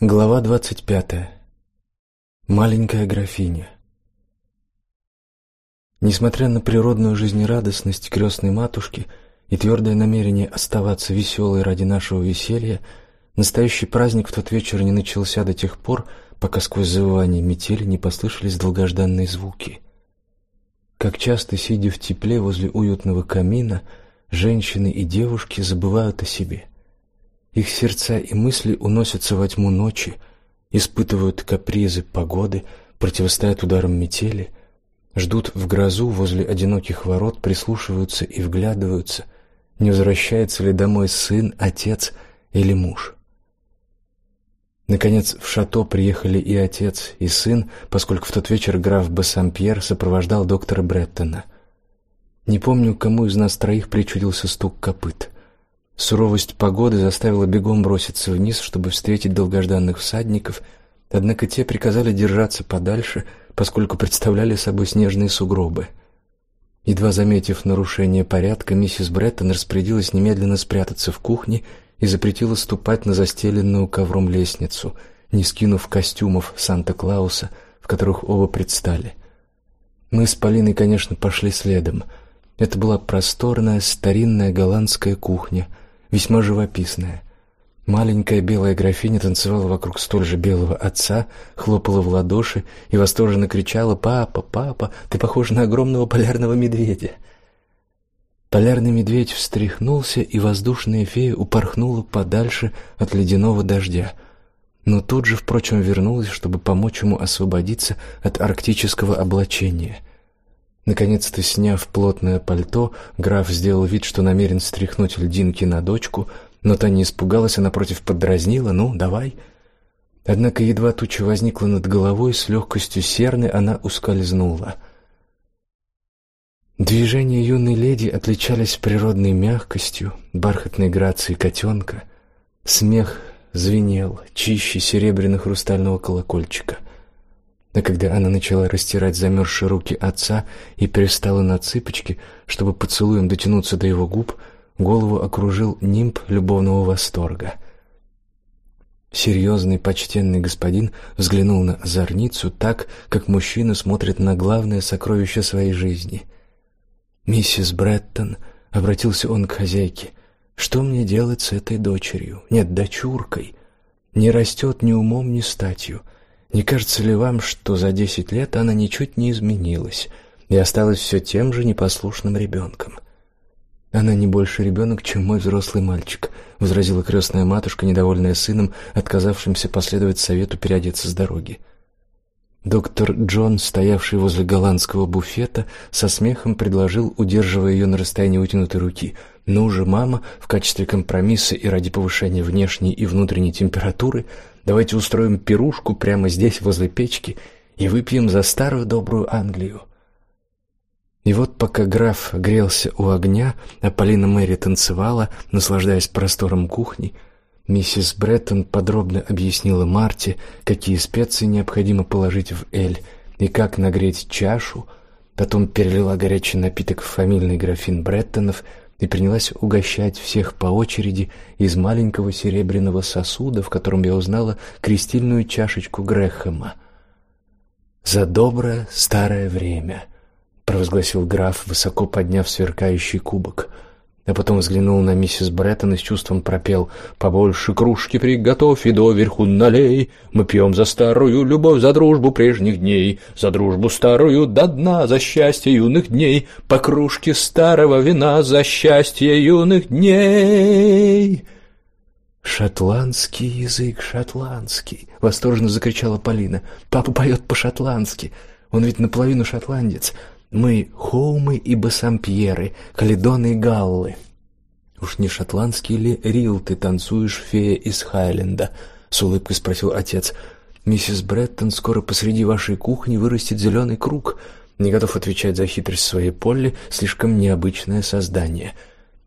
Глава двадцать пятая. Маленькая графиня. Несмотря на природную жизнерадостность крестной матушки и твердое намерение оставаться веселой ради нашего веселья, настоящий праздник в тот вечер не начался до тех пор, пока сквозь завывание метели не послышались долгожданные звуки. Как часто, сидя в тепле возле уютного камина, женщины и девушки забывают о себе — их сердца и мысли уносятся во тьму ночи, испытывают капризы погоды, противостоят ударам метели, ждут в грозу возле одиноких ворот, прислушиваются и вглядываются, не возвращается ли домой сын, отец или муж. Наконец в шато приехали и отец, и сын, поскольку в тот вечер граф Бассампьер сопровождал доктора Бреттона. Не помню, кому из нас троих причудился стук копыт. Суровость погоды заставила бегом броситься вниз, чтобы встретить долгожданных всадников, однако те приказали держаться подальше, поскольку представляли собой снежные сугробы. Едва заметив нарушение порядка, миссис Бреттон распорядилась немедленно спрятаться в кухне и запретила ступать на застеленную ковром лестницу, не скинув костюмов Санта-Клауса, в которых оба предстали. Мы с Полиной, конечно, пошли следом. Это была просторная старинная голландская кухня — весьма живописная. Маленькая белая графиня танцевала вокруг столь же белого отца, хлопала в ладоши и восторженно кричала: "Папа, папа, ты похож на огромного полярного медведя!" Полярный медведь встряхнулся, и воздушная фея упорхнула подальше от ледяного дождя, но тут же, впрочем, вернулась, чтобы помочь ему освободиться от арктического облачения. Наконец-то сняв плотное пальто, граф сделал вид, что намерен стряхнуть льдинки на дочку, но та не испугалась, а напротив подразнила: "Ну, давай". Однако едва туча возникла над головой, с легкостью серны она ускользнула. Движения юной леди отличались природной мягкостью, бархатной грацией котенка. Смех звенел чище серебряно-хрустального колокольчика. А когда она начала растирать замерзшие руки отца и перестала на цыпочки, чтобы поцелуем дотянуться до его губ, голову окружил нимб любовного восторга. Серьезный, почтенный господин взглянул на озорницу так, как мужчина смотрит на главное сокровище своей жизни. Миссис Бреттон обратился он к хозяйке. Что мне делать с этой дочерью? Нет, дочуркой. Не растет ни умом, ни статью. Не кажется ли вам, что за десять лет она ничуть не изменилась и осталась все тем же непослушным ребенком? Она не больше ребенок, чем мой взрослый мальчик, возразила крестная матушка, недовольная сыном, отказавшимся последовать совету переодеться с дороги. Доктор Джон, стоявший возле голландского буфета, со смехом предложил, удерживая ее на расстоянии вытянутой руки: "Ну же, мама, в качестве компромисса и ради повышения внешней и внутренней температуры Давайте устроим пирушку прямо здесь возле печки и выпьем за старую добрую Англию. И вот пока граф грелся у огня, а Полина Мэри танцевала, наслаждаясь простором кухни, миссис Бреттон подробно объяснила Марте, какие специи необходимо положить в эль и как нагреть чашу, потом перелила горячий напиток в фамильный графин Бреттонов и принялась угощать всех по очереди из маленького серебряного сосуда, в котором я узнала крестильную чашечку Грэхэма. За доброе старое время, провозгласил граф, высоко подняв сверкающий кубок а потом взглянул на миссис Бреттон и с чувством пропел: "Побольше кружки приготовь и доверху налей. Мы пьем за старую любовь, за дружбу прежних дней, за дружбу старую до дна, за счастье юных дней. По кружке старого вина за счастье юных дней". Шотландский язык, шотландский, восторженно закричала Полина. Папа поет по-шотландски. Он ведь наполовину шотландец. Мы Хоумы и Бассампьеры, Каледоны и Галлы. Уж не шотландский ли рил ты танцуешь, фея из Хайленда? С улыбкой спросил отец. Миссис Бреттон скоро посреди вашей кухни вырастет зеленый круг. Не готов отвечать за хитрость своей Полли, слишком необычное создание.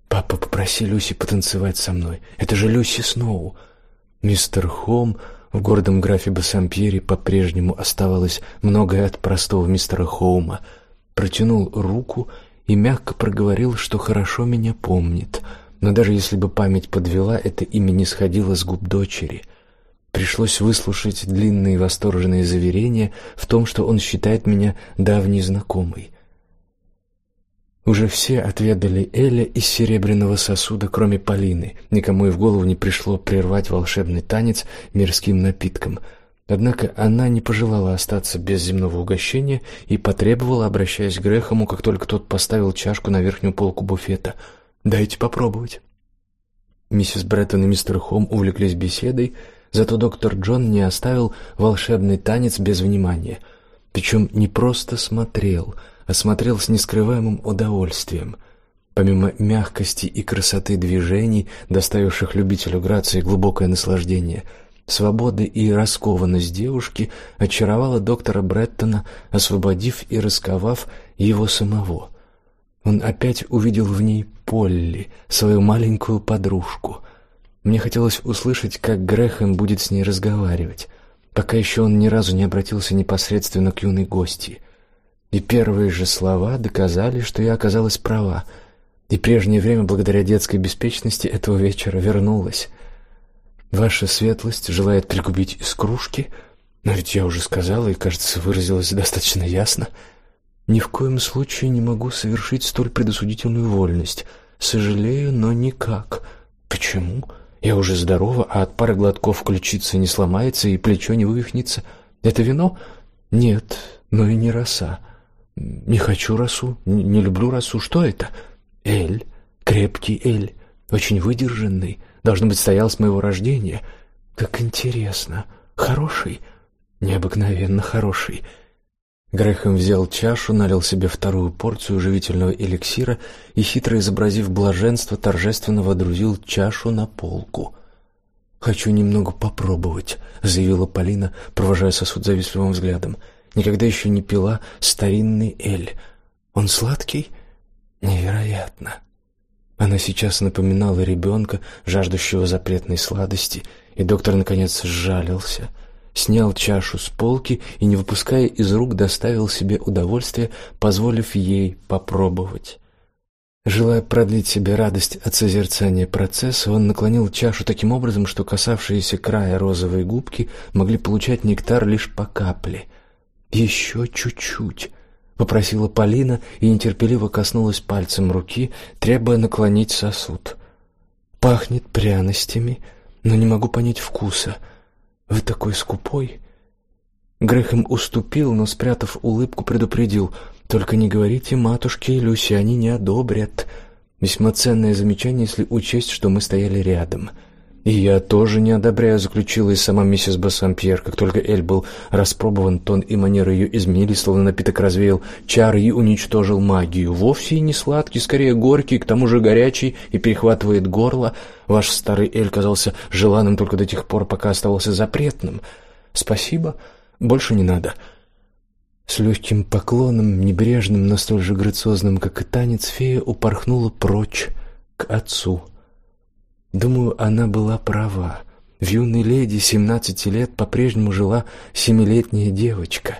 Папа, попроси Люси потанцевать со мной. Это же Люси Сноу. Мистер Хом в гордом графе Бассампьере по-прежнему оставалось многое от простого мистера Хоума протянул руку и мягко проговорил, что хорошо меня помнит. Но даже если бы память подвела, это имя не сходило с губ дочери. Пришлось выслушать длинные восторженные заверения в том, что он считает меня давней знакомой. Уже все отведали Эля из серебряного сосуда, кроме Полины. Никому и в голову не пришло прервать волшебный танец мирским напитком. Однако она не пожелала остаться без земного угощения и потребовала, обращаясь к Грехому, как только тот поставил чашку на верхнюю полку буфета: "Дайте попробовать". Миссис Бреттон и мистер Хом увлеклись беседой, зато доктор Джон не оставил волшебный танец без внимания. Причем не просто смотрел, осмотрел с нескрываемым удовольствием. Помимо мягкости и красоты движений, доставивших любителю грации глубокое наслаждение, свободы и раскованность девушки очаровала доктора Бреттона, освободив и расковав его самого. Он опять увидел в ней Полли, свою маленькую подружку. Мне хотелось услышать, как Грехем будет с ней разговаривать, пока еще он ни разу не обратился непосредственно к юной гости. И первые же слова доказали, что я оказалась права. И прежнее время, благодаря детской беспечности этого вечера, вернулось. Ваша светлость желает пригубить из кружки, но ведь я уже сказала и, кажется, выразилась достаточно ясно. Ни в коем случае не могу совершить столь предосудительную вольность. Сожалею, но никак. Почему? Я уже здорова, а от пары глотков ключица не сломается и плечо не вывихнется. Это вино? Нет, но и не роса. Не хочу росу, не, люблю росу. Что это? Эль, крепкий эль, очень выдержанный. Должно быть, стоял с моего рождения. Как интересно. Хороший, необыкновенно хороший. Грехом взял чашу, налил себе вторую порцию живительного эликсира и хитро изобразив блаженство, торжественно водрузил чашу на полку. Хочу немного попробовать, заявила Полина, провожая сосуд завистливым взглядом. Никогда еще не пила старинный эль. Он сладкий? Невероятно. Она сейчас напоминала ребенка, жаждущего запретной сладости, и доктор наконец сжалился, снял чашу с полки и, не выпуская из рук, доставил себе удовольствие, позволив ей попробовать. Желая продлить себе радость от созерцания процесса, он наклонил чашу таким образом, что касавшиеся края розовой губки могли получать нектар лишь по капле — «Еще чуть-чуть», — попросила Полина и нетерпеливо коснулась пальцем руки, требуя наклонить сосуд. «Пахнет пряностями, но не могу понять вкуса. Вы такой скупой». Грехом уступил, но, спрятав улыбку, предупредил: "Только не говорите матушке Люси, они не одобрят". Весьма ценное замечание, если учесть, что мы стояли рядом. И я тоже не одобряю, заключила и сама миссис Бассампьер, как только Эль был распробован, тон и манеры ее изменились, словно напиток развеял чары и уничтожил магию. Вовсе и не сладкий, скорее горький, к тому же горячий и перехватывает горло. Ваш старый Эль казался желанным только до тех пор, пока оставался запретным. Спасибо, больше не надо. С легким поклоном, небрежным, но столь же грациозным, как и танец, фея упорхнула прочь к отцу. Думаю, она была права. В юной леди семнадцати лет по-прежнему жила семилетняя девочка.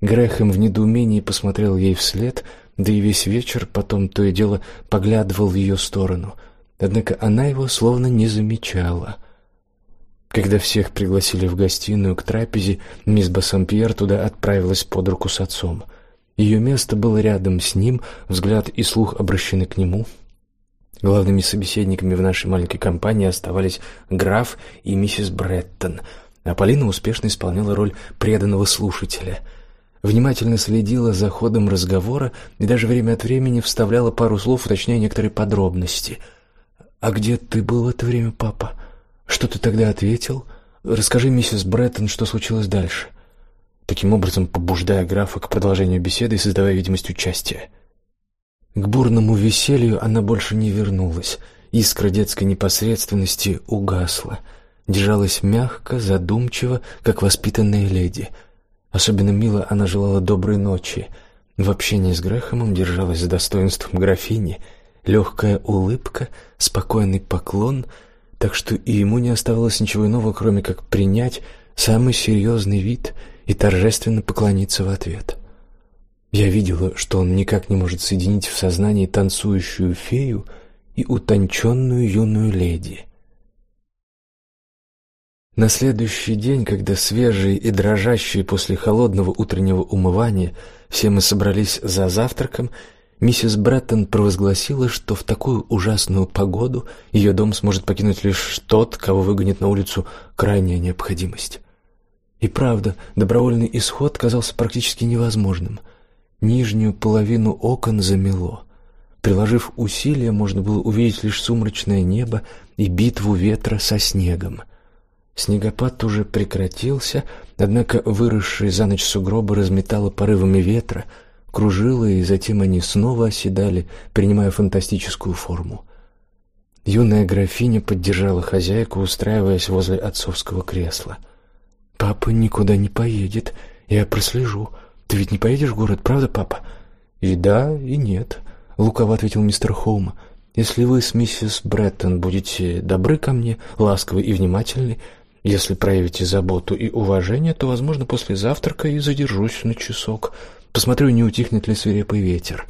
Грехем в недоумении посмотрел ей вслед, да и весь вечер потом то и дело поглядывал в ее сторону. Однако она его словно не замечала. Когда всех пригласили в гостиную к трапезе, мисс Бассампьер туда отправилась под руку с отцом. Ее место было рядом с ним, взгляд и слух обращены к нему. Главными собеседниками в нашей маленькой компании оставались граф и миссис Бреттон, а Полина успешно исполняла роль преданного слушателя. Внимательно следила за ходом разговора и даже время от времени вставляла пару слов, уточняя некоторые подробности. А где ты был в это время, папа? Что ты тогда ответил? Расскажи, миссис Бреттон, что случилось дальше. Таким образом, побуждая графа к продолжению беседы и создавая видимость участия. К бурному веселью она больше не вернулась. Искра детской непосредственности угасла. Держалась мягко, задумчиво, как воспитанная леди. Особенно мило она желала доброй ночи. В общении с Грехомом держалась с достоинством графини, легкая улыбка, спокойный поклон, так что и ему не оставалось ничего иного, кроме как принять самый серьезный вид и торжественно поклониться в ответ. Я видела, что он никак не может соединить в сознании танцующую фею и утонченную юную леди. На следующий день, когда свежие и дрожащие после холодного утреннего умывания все мы собрались за завтраком, миссис Бреттон провозгласила, что в такую ужасную погоду ее дом сможет покинуть лишь тот, кого выгонит на улицу крайняя необходимость. И правда, добровольный исход казался практически невозможным. Нижнюю половину окон замело. Приложив усилия, можно было увидеть лишь сумрачное небо и битву ветра со снегом. Снегопад уже прекратился, однако выросшие за ночь сугробы разметало порывами ветра, кружило, и затем они снова оседали, принимая фантастическую форму. Юная графиня поддержала хозяйку, устраиваясь возле отцовского кресла. Папа никуда не поедет. Я прослежу. Ты ведь не поедешь в город, правда, папа? И да, и нет, лукаво ответил мистер Хоум. Если вы с миссис Бреттон будете добры ко мне, ласковы и внимательны, если проявите заботу и уважение, то, возможно, после завтрака и задержусь на часок. Посмотрю, не утихнет ли свирепый ветер.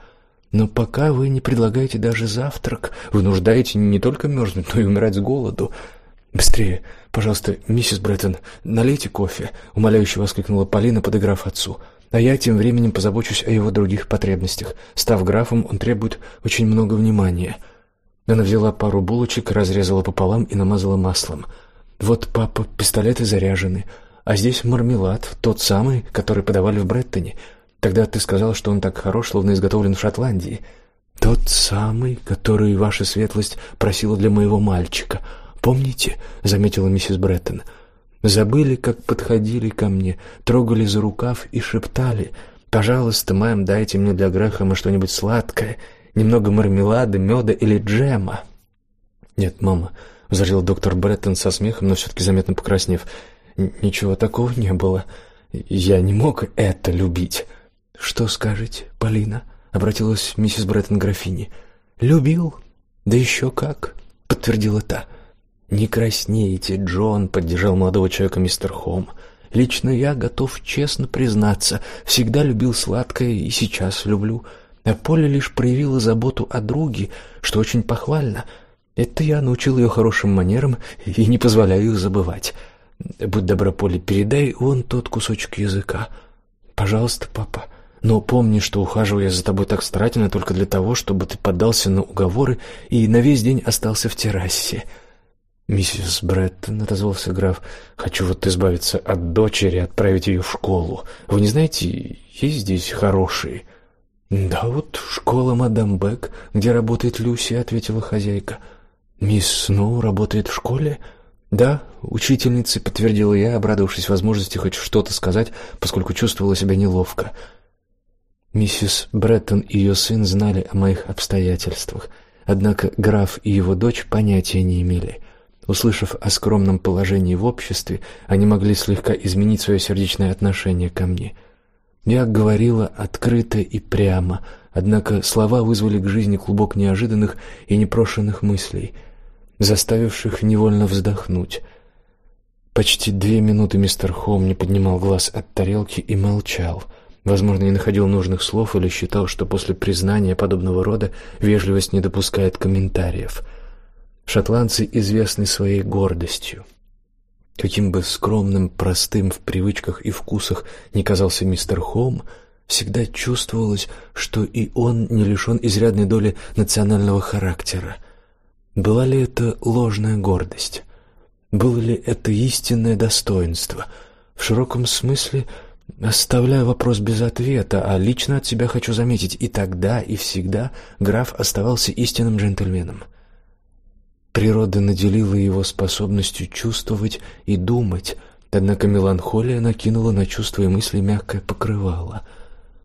Но пока вы не предлагаете даже завтрак, вы нуждаете не только мерзнуть, но и умирать с голоду. Быстрее, пожалуйста, миссис Бреттон, налейте кофе, умоляюще воскликнула Полина, подыграв отцу. А я тем временем позабочусь о его других потребностях. Став графом, он требует очень много внимания. Она взяла пару булочек, разрезала пополам и намазала маслом. Вот, папа, пистолеты заряжены, а здесь мармелад, тот самый, который подавали в Бреттоне. Тогда ты сказал, что он так хорош, словно изготовлен в Шотландии. Тот самый, который ваша светлость просила для моего мальчика. Помните, заметила миссис Бреттон. Забыли, как подходили ко мне, трогали за рукав и шептали: "Пожалуйста, мэм, дайте мне для Грэхэма что-нибудь сладкое, немного мармелада, меда или джема". Нет, мама, возразил доктор Бреттон со смехом, но все таки заметно покраснев. Ничего такого не было. Я не мог это любить. Что скажете, Полина? обратилась миссис Бреттон к графине. Любил? Да еще как, подтвердила та. Не краснеете, Джон, поддержал молодого человека мистер Хом. Лично я готов честно признаться, всегда любил сладкое и сейчас люблю. А Поля лишь проявила заботу о друге, что очень похвально. Это я научил ее хорошим манерам и не позволяю их забывать. Будь добра, Поля, передай вон тот кусочек языка. Пожалуйста, папа. Но помни, что ухаживаю я за тобой так старательно только для того, чтобы ты поддался на уговоры и на весь день остался в террасе. Миссис Бреттон, отозвался граф, хочу вот избавиться от дочери, отправить ее в школу. Вы не знаете, есть здесь хорошие? Да вот школа мадам Бек, где работает Люси, ответила хозяйка. Мисс Сноу работает в школе? Да, учительница, подтвердила я, обрадовавшись возможности хоть что-то сказать, поскольку чувствовала себя неловко. Миссис Бреттон и ее сын знали о моих обстоятельствах, однако граф и его дочь понятия не имели. Услышав о скромном положении в обществе, они могли слегка изменить свое сердечное отношение ко мне. Я говорила открыто и прямо, однако слова вызвали к жизни клубок неожиданных и непрошенных мыслей, заставивших невольно вздохнуть. Почти две минуты мистер Холм не поднимал глаз от тарелки и молчал. Возможно, не находил нужных слов или считал, что после признания подобного рода вежливость не допускает комментариев. Шотландцы известны своей гордостью. Каким бы скромным, простым в привычках и вкусах ни казался мистер Холм, всегда чувствовалось, что и он не лишен изрядной доли национального характера. Была ли это ложная гордость? Было ли это истинное достоинство? В широком смысле оставляю вопрос без ответа, а лично от себя хочу заметить, и тогда, и всегда граф оставался истинным джентльменом. Природа наделила его способностью чувствовать и думать, однако меланхолия накинула на чувства и мысли мягкое покрывало,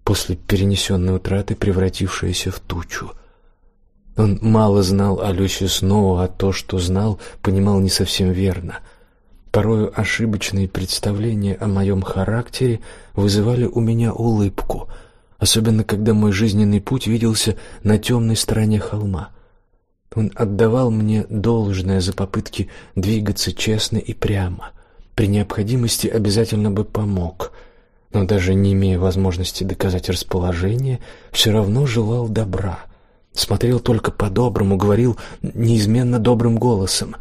после перенесенной утраты превратившееся в тучу. Он мало знал о Люсе Сноу, а то, что знал, понимал не совсем верно. Порою ошибочные представления о моем характере вызывали у меня улыбку, особенно когда мой жизненный путь виделся на темной стороне холма — он отдавал мне должное за попытки двигаться честно и прямо. При необходимости обязательно бы помог, но даже не имея возможности доказать расположение, все равно желал добра. Смотрел только по-доброму, говорил неизменно добрым голосом.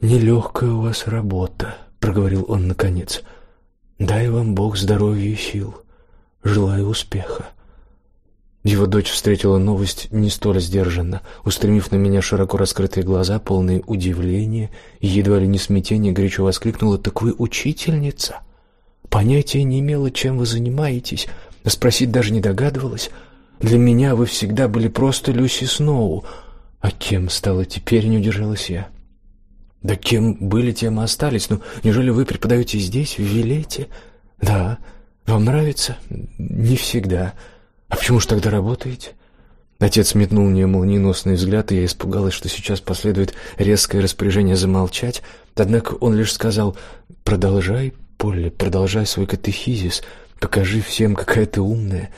Нелегкая у вас работа, проговорил он наконец. Дай вам Бог здоровья и сил. Желаю успеха. Его дочь встретила новость не столь сдержанно, устремив на меня широко раскрытые глаза, полные удивления и едва ли не смятения, горячо воскликнула: "Так вы учительница? Понятия не имела, чем вы занимаетесь, а спросить даже не догадывалась. Для меня вы всегда были просто Люси Сноу, а кем стала теперь, не удержалась я. Да кем были, тем и остались. Ну, неужели вы преподаете здесь, в Вилете? Да. Вам нравится? Не всегда. А почему же тогда работаете? Отец метнул мне молниеносный взгляд, и я испугалась, что сейчас последует резкое распоряжение замолчать. Однако он лишь сказал: "Продолжай, Полли, продолжай свой катехизис, покажи всем, какая ты умная.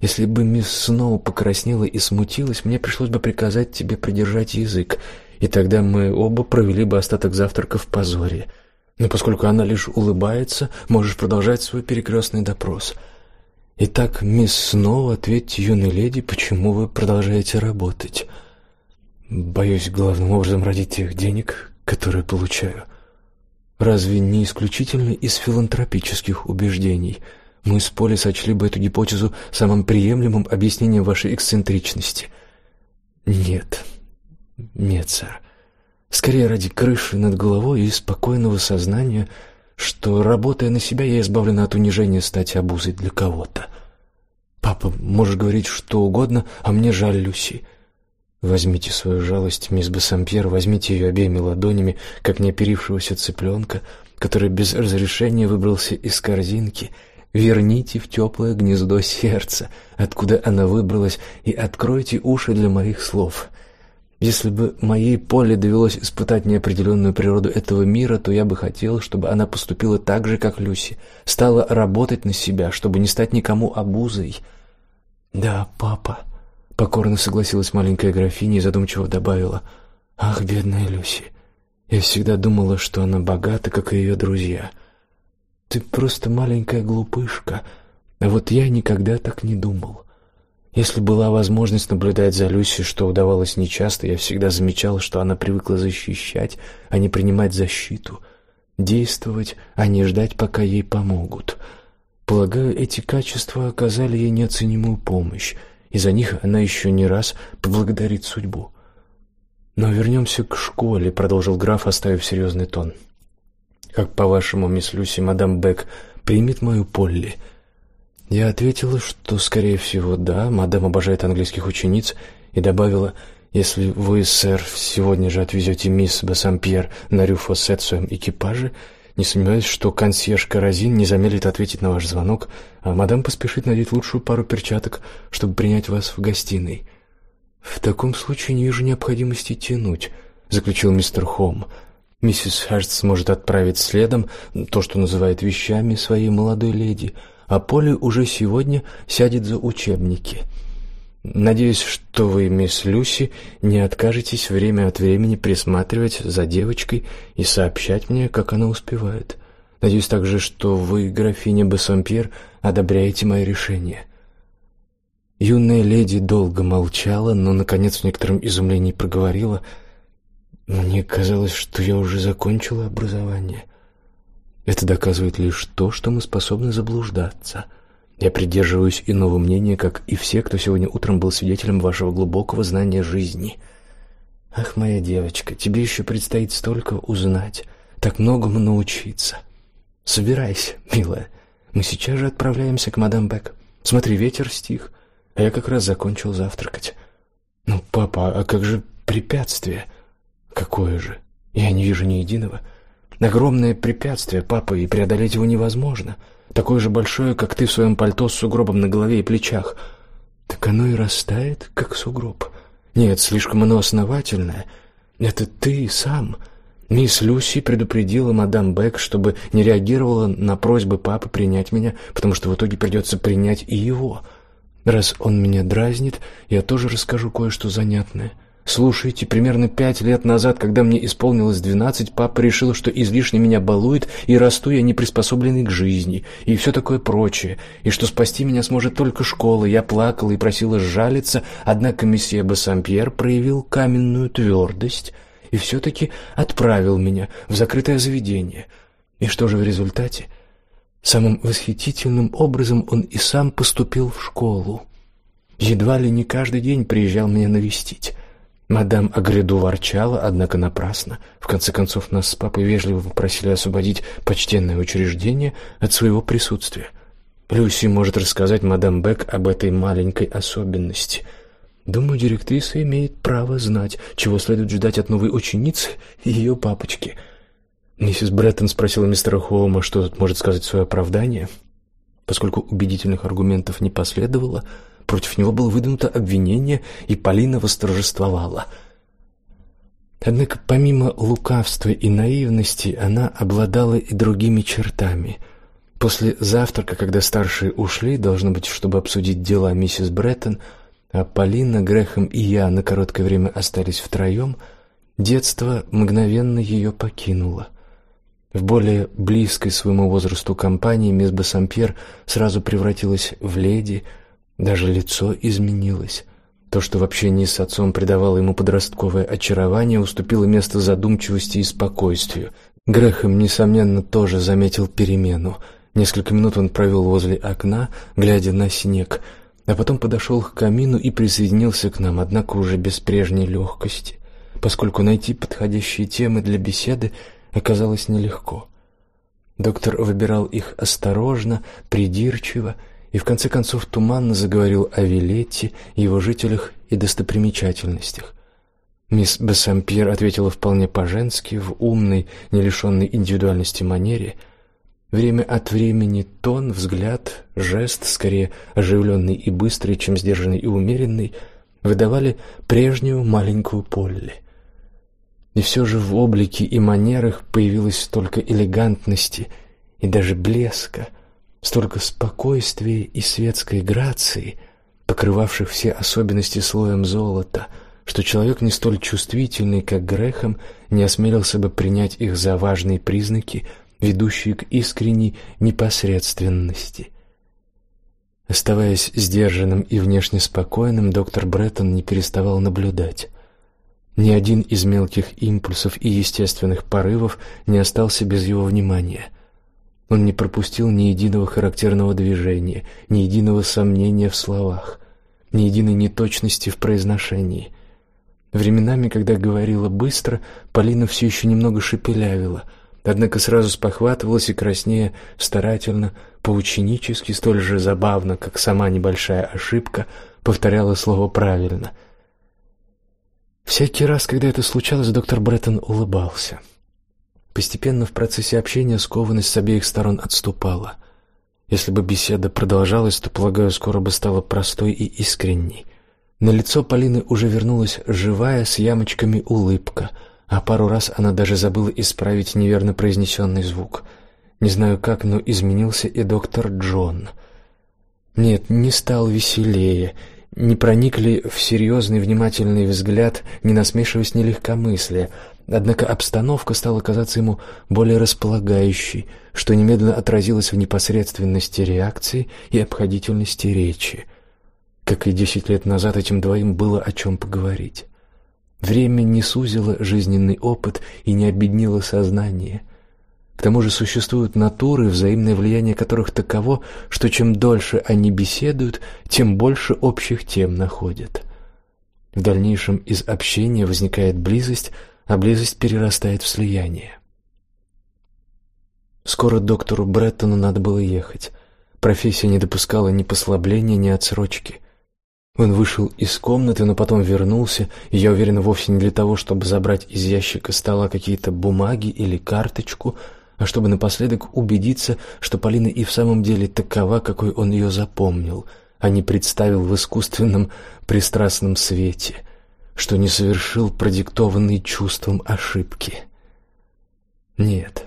Если бы мисс Сноу покраснела и смутилась, мне пришлось бы приказать тебе придержать язык и тогда мы оба провели бы остаток завтрака в позоре. Но поскольку она лишь улыбается, можешь продолжать свой перекрестный допрос. Итак, мисс Сноу, ответьте юной леди, почему вы продолжаете работать? Боюсь, главным образом ради тех денег, которые получаю. Разве не исключительно из филантропических убеждений? Мы с Полли сочли бы эту гипотезу самым приемлемым объяснением вашей эксцентричности. Нет. Нет, сэр. Скорее ради крыши над головой и спокойного сознания, что работая на себя, я избавлена от унижения стать обузой для кого-то. Папа, можешь говорить что угодно, а мне жаль Люси. Возьмите свою жалость, мисс Бассампьер, возьмите ее обеими ладонями, как неоперившегося цыпленка, который без разрешения выбрался из корзинки. Верните в теплое гнездо сердца, откуда она выбралась, и откройте уши для моих слов. Если бы моей Поле довелось испытать неопределенную природу этого мира, то я бы хотел, чтобы она поступила так же, как Люси, стала работать на себя, чтобы не стать никому обузой. Да, папа, покорно согласилась маленькая графиня и задумчиво добавила: "Ах, бедная Люси. Я всегда думала, что она богата, как и ее друзья. Ты просто маленькая глупышка. А вот я никогда так не думал. Если была возможность наблюдать за Люси, что удавалось нечасто, я всегда замечал, что она привыкла защищать, а не принимать защиту, действовать, а не ждать, пока ей помогут. Полагаю, эти качества оказали ей неоценимую помощь, и за них она еще не раз поблагодарит судьбу. Но вернемся к школе, продолжил граф, оставив серьезный тон. Как по-вашему, мисс Люси, мадам Бек примет мою Полли? Я ответила, что скорее всего да, мадам обожает английских учениц, и добавила: если вы, сэр, сегодня же отвезете мисс Бассампьер на Рюфосет в своем экипаже, не сомневаюсь, что консьерж Каразин не замедлит ответить на ваш звонок, а мадам поспешит надеть лучшую пару перчаток, чтобы принять вас в гостиной. В таком случае не вижу необходимости тянуть, заключил мистер Холм. Миссис Херст сможет отправить следом то, что называет вещами своей молодой леди а Полли уже сегодня сядет за учебники. Надеюсь, что вы, мисс Люси, не откажетесь время от времени присматривать за девочкой и сообщать мне, как она успевает. Надеюсь также, что вы, графиня Бассампьер, одобряете мое решение. Юная леди долго молчала, но наконец в некотором изумлении проговорила: "Мне казалось, что я уже закончила образование". Это доказывает лишь то, что мы способны заблуждаться. Я придерживаюсь иного мнения, как и все, кто сегодня утром был свидетелем вашего глубокого знания жизни. Ах, моя девочка, тебе еще предстоит столько узнать, так многому научиться. Собирайся, милая. Мы сейчас же отправляемся к мадам Бек. Смотри, ветер стих, а я как раз закончил завтракать. Ну, папа, а как же препятствие? Какое же? Я не вижу ни единого. Огромное препятствие, папа, и преодолеть его невозможно. Такое же большое, как ты в своем пальто с сугробом на голове и плечах. Так оно и растает, как сугроб. Нет, слишком оно основательное. Это ты сам. Мисс Люси предупредила мадам Бек, чтобы не реагировала на просьбы папы принять меня, потому что в итоге придется принять и его. Раз он меня дразнит, я тоже расскажу кое-что занятное. Слушайте, примерно пять лет назад, когда мне исполнилось двенадцать, папа решил, что излишне меня балует, и расту я не приспособленный к жизни, и все такое прочее, и что спасти меня сможет только школа. Я плакала и просила жалиться, однако месье Бассампьер проявил каменную твердость и все-таки отправил меня в закрытое заведение. И что же в результате? Самым восхитительным образом он и сам поступил в школу. Едва ли не каждый день приезжал меня навестить. Мадам Агреду ворчала, однако напрасно. В конце концов нас с папой вежливо попросили освободить почтенное учреждение от своего присутствия. Люси может рассказать мадам Бек об этой маленькой особенности. Думаю, директриса имеет право знать, чего следует ждать от новой ученицы и ее папочки. Миссис Бреттон спросила мистера Хоума, что тут может сказать в свое оправдание. Поскольку убедительных аргументов не последовало, против него было выдвинуто обвинение, и Полина восторжествовала. Однако помимо лукавства и наивности, она обладала и другими чертами — После завтрака, когда старшие ушли, должно быть, чтобы обсудить дела миссис Бреттон, а Полина, Грехом и я на короткое время остались втроем, детство мгновенно ее покинуло. В более близкой своему возрасту компании мисс Бассампьер сразу превратилась в леди, даже лицо изменилось. То, что в общении с отцом придавало ему подростковое очарование, уступило место задумчивости и спокойствию. Грехом несомненно тоже заметил перемену. Несколько минут он провел возле окна, глядя на снег, а потом подошел к камину и присоединился к нам, однако уже без прежней легкости, поскольку найти подходящие темы для беседы оказалось нелегко. Доктор выбирал их осторожно, придирчиво и в конце концов туманно заговорил о Вилетте, его жителях и достопримечательностях. Мисс Бессампьер ответила вполне по-женски, в умной, не лишенной индивидуальности манере — Время от времени тон, взгляд, жест, скорее оживленный и быстрый, чем сдержанный и умеренный, выдавали прежнюю маленькую Полли. И все же в облике и манерах появилось столько элегантности и даже блеска, столько спокойствия и светской грации, покрывавших все особенности слоем золота, что человек не столь чувствительный, как Грехом, не осмелился бы принять их за важные признаки ведущие к искренней непосредственности. Оставаясь сдержанным и внешне спокойным, доктор Бреттон не переставал наблюдать. Ни один из мелких импульсов и естественных порывов не остался без его внимания. Он не пропустил ни единого характерного движения, ни единого сомнения в словах, ни единой неточности в произношении. Временами, когда говорила быстро, Полина все еще немного шепелявила — однако сразу спохватывалась и краснея старательно, поученически, столь же забавно, как сама небольшая ошибка, повторяла слово правильно. Всякий раз, когда это случалось, доктор Бреттон улыбался. Постепенно в процессе общения скованность с обеих сторон отступала. Если бы беседа продолжалась, то, полагаю, скоро бы стала простой и искренней. На лицо Полины уже вернулась живая с ямочками улыбка — а пару раз она даже забыла исправить неверно произнесенный звук. Не знаю как, но изменился и доктор Джон. Нет, не стал веселее, не проникли в серьезный внимательный взгляд, не насмешиваясь ни легкомыслия. Однако обстановка стала казаться ему более располагающей, что немедленно отразилось в непосредственности реакции и обходительности речи. Как и десять лет назад этим двоим было о чем поговорить. Время не сузило жизненный опыт и не обеднило сознание. К тому же существуют натуры, взаимное влияние которых таково, что чем дольше они беседуют, тем больше общих тем находят. В дальнейшем из общения возникает близость, а близость перерастает в слияние. Скоро доктору Бреттону надо было ехать. Профессия не допускала ни послабления, ни отсрочки. Он вышел из комнаты, но потом вернулся, и я уверен, вовсе не для того, чтобы забрать из ящика стола какие-то бумаги или карточку, а чтобы напоследок убедиться, что Полина и в самом деле такова, какой он ее запомнил, а не представил в искусственном пристрастном свете, что не совершил продиктованной чувством ошибки. Нет.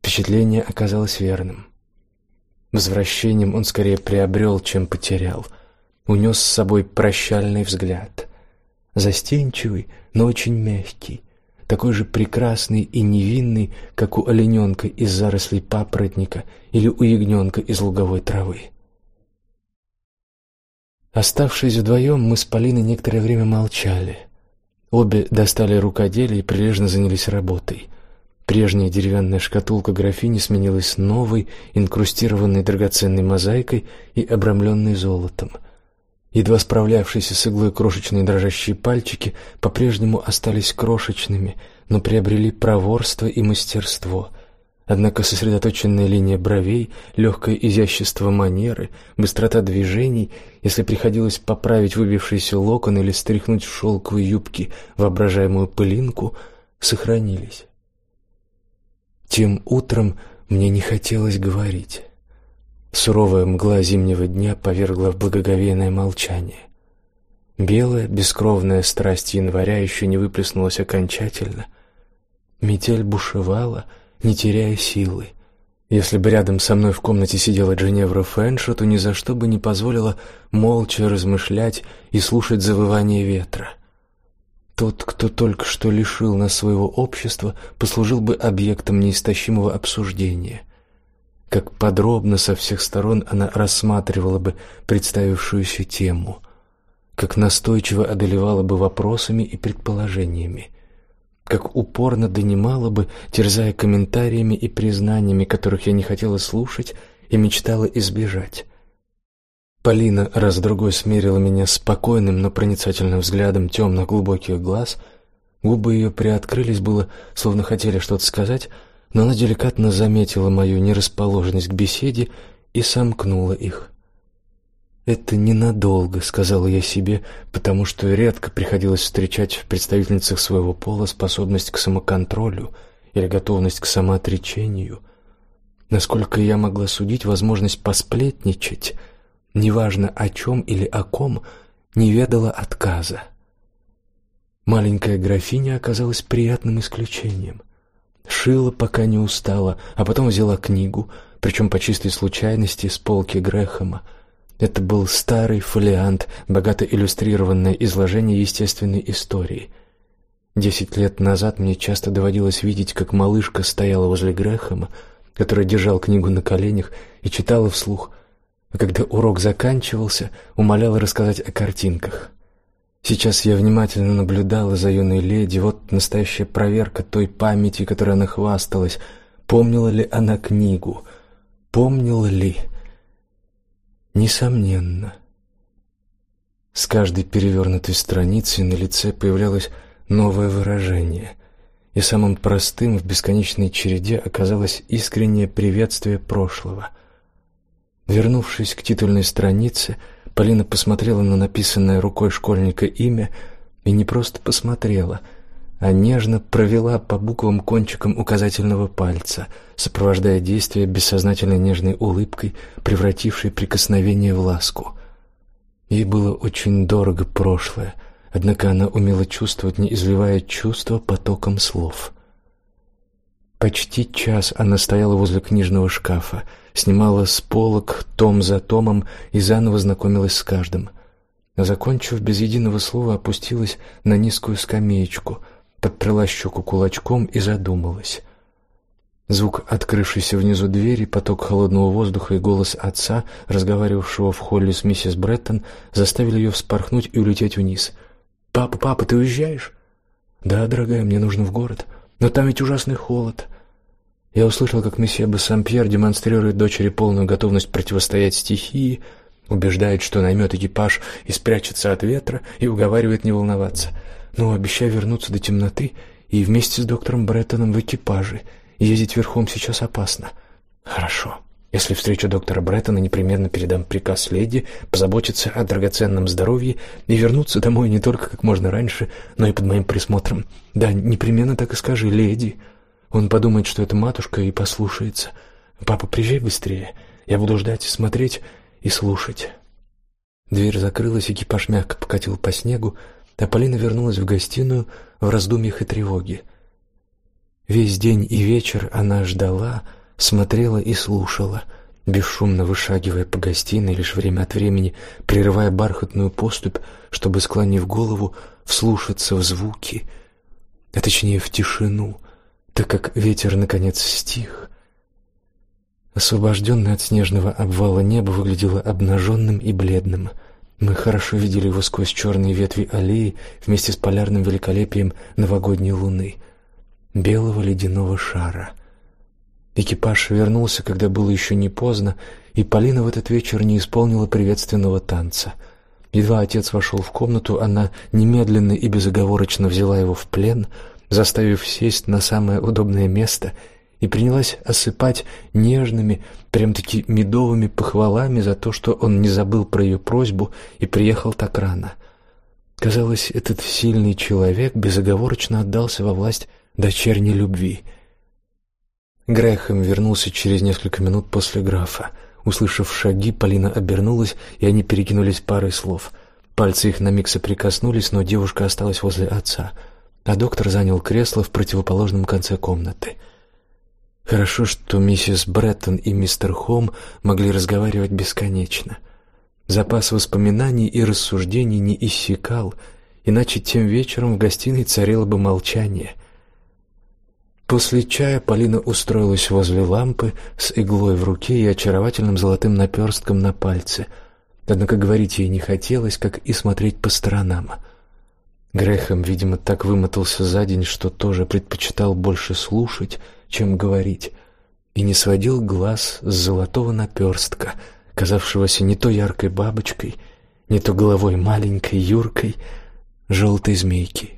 Впечатление оказалось верным. Возвращением он скорее приобрел, чем потерял — унес с собой прощальный взгляд, застенчивый, но очень мягкий, такой же прекрасный и невинный, как у олененка из зарослей папоротника или у ягненка из луговой травы. Оставшись вдвоем, мы с Полиной некоторое время молчали. Обе достали рукоделие и прилежно занялись работой. Прежняя деревянная шкатулка графини сменилась новой, инкрустированной драгоценной мозаикой и обрамленной золотом. Едва справлявшиеся с иглой крошечные дрожащие пальчики по-прежнему остались крошечными, но приобрели проворство и мастерство. Однако сосредоточенная линия бровей, легкое изящество манеры, быстрота движений, если приходилось поправить выбившийся локон или стряхнуть в шелковой юбке воображаемую пылинку, сохранились. Тем утром мне не хотелось говорить. Суровая мгла зимнего дня повергла в благоговейное молчание. Белая, бескровная страсть января еще не выплеснулась окончательно. Метель бушевала, не теряя силы. Если бы рядом со мной в комнате сидела Дженевра Фэншо, то ни за что бы не позволила молча размышлять и слушать завывание ветра. Тот, кто только что лишил нас своего общества, послужил бы объектом неистощимого обсуждения. Как подробно со всех сторон она рассматривала бы представившуюся тему, как настойчиво одолевала бы вопросами и предположениями, как упорно донимала бы, терзая комментариями и признаниями, которых я не хотела слушать и мечтала избежать. Полина раз другой смерила меня спокойным, но проницательным взглядом темно-глубоких глаз. Губы ее приоткрылись было, словно хотели что-то сказать, но она деликатно заметила мою нерасположенность к беседе и сомкнула их. Это ненадолго, сказала я себе, потому что редко приходилось встречать в представительницах своего пола способность к самоконтролю или готовность к самоотречению. Насколько я могла судить, возможность посплетничать неважно о чем или о ком, не ведала отказа. Маленькая графиня оказалась приятным исключением. Шила, пока не устала, а потом взяла книгу, причем по чистой случайности с полки Грэхэма. Это был старый фолиант, богато иллюстрированное изложение естественной истории. Десять лет назад мне часто доводилось видеть, как малышка стояла возле Грэхэма, который держал книгу на коленях и читала вслух а когда урок заканчивался, умоляла рассказать о картинках. Сейчас я внимательно наблюдала за юной леди, вот настоящая проверка той памяти, которой она хвасталась. Помнила ли она книгу? Помнила ли? Несомненно. С каждой перевернутой страницей на лице появлялось новое выражение, и самым простым в бесконечной череде оказалось искреннее приветствие прошлого. Вернувшись к титульной странице, Полина посмотрела на написанное рукой школьника имя и не просто посмотрела, а нежно провела по буквам кончиком указательного пальца, сопровождая действие бессознательной нежной улыбкой, превратившей прикосновение в ласку. Ей было очень дорого прошлое, однако она умела чувствовать, не изливая чувства потоком слов. Почти час она стояла возле книжного шкафа, снимала с полок том за томом и заново знакомилась с каждым. Закончив без единого слова, опустилась на низкую скамеечку, подперла щеку кулачком и задумалась. Звук открывшейся внизу двери, поток холодного воздуха и голос отца, разговаривавшего в холле с миссис Бреттон, заставили ее вспорхнуть и улететь вниз. Папа, папа, ты уезжаешь? Да, дорогая, мне нужно в город, но там ведь ужасный холод. Я услышал, как месье Бассампьер демонстрирует дочери полную готовность противостоять стихии, убеждает, что наймет экипаж и спрячется от ветра, и уговаривает не волноваться. Но обещаю вернуться до темноты и вместе с доктором Бреттоном в экипаже. Ездить верхом сейчас опасно. Хорошо. Если встречу доктора Бреттона, непременно передам приказ леди позаботиться о драгоценном здоровье и вернуться домой не только как можно раньше, но и под моим присмотром. Да, непременно так и скажи, леди. Он подумает, что это матушка, и послушается. Папа, приезжай быстрее. Я буду ждать, смотреть и слушать. Дверь закрылась, экипаж мягко покатил по снегу, а Полина вернулась в гостиную в раздумьях и тревоге. Весь день и вечер она ждала, смотрела и слушала, бесшумно вышагивая по гостиной, лишь время от времени прерывая бархатную поступь, чтобы склонив голову, вслушаться в звуки, а точнее в тишину, так как ветер наконец стих. Освобожденное от снежного обвала небо выглядело обнаженным и бледным. Мы хорошо видели его сквозь черные ветви аллеи вместе с полярным великолепием новогодней луны, белого ледяного шара. Экипаж вернулся, когда было еще не поздно, и Полина в этот вечер не исполнила приветственного танца. Едва отец вошел в комнату, она немедленно и безоговорочно взяла его в плен, заставив сесть на самое удобное место и принялась осыпать нежными, прям-таки медовыми похвалами за то, что он не забыл про ее просьбу и приехал так рано. Казалось, этот сильный человек безоговорочно отдался во власть дочерней любви. Грехом вернулся через несколько минут после графа. Услышав шаги, Полина обернулась, и они перекинулись парой слов. Пальцы их на миг соприкоснулись, но девушка осталась возле отца, а доктор занял кресло в противоположном конце комнаты. Хорошо, что миссис Бреттон и мистер Хом могли разговаривать бесконечно. Запас воспоминаний и рассуждений не иссякал, иначе тем вечером в гостиной царило бы молчание. После чая Полина устроилась возле лампы с иглой в руке и очаровательным золотым наперстком на пальце. Однако говорить ей не хотелось, как и смотреть по сторонам. Грехом, видимо, так вымотался за день, что тоже предпочитал больше слушать, чем говорить, и не сводил глаз с золотого наперстка, казавшегося не то яркой бабочкой, не то головой маленькой юркой желтой змейки.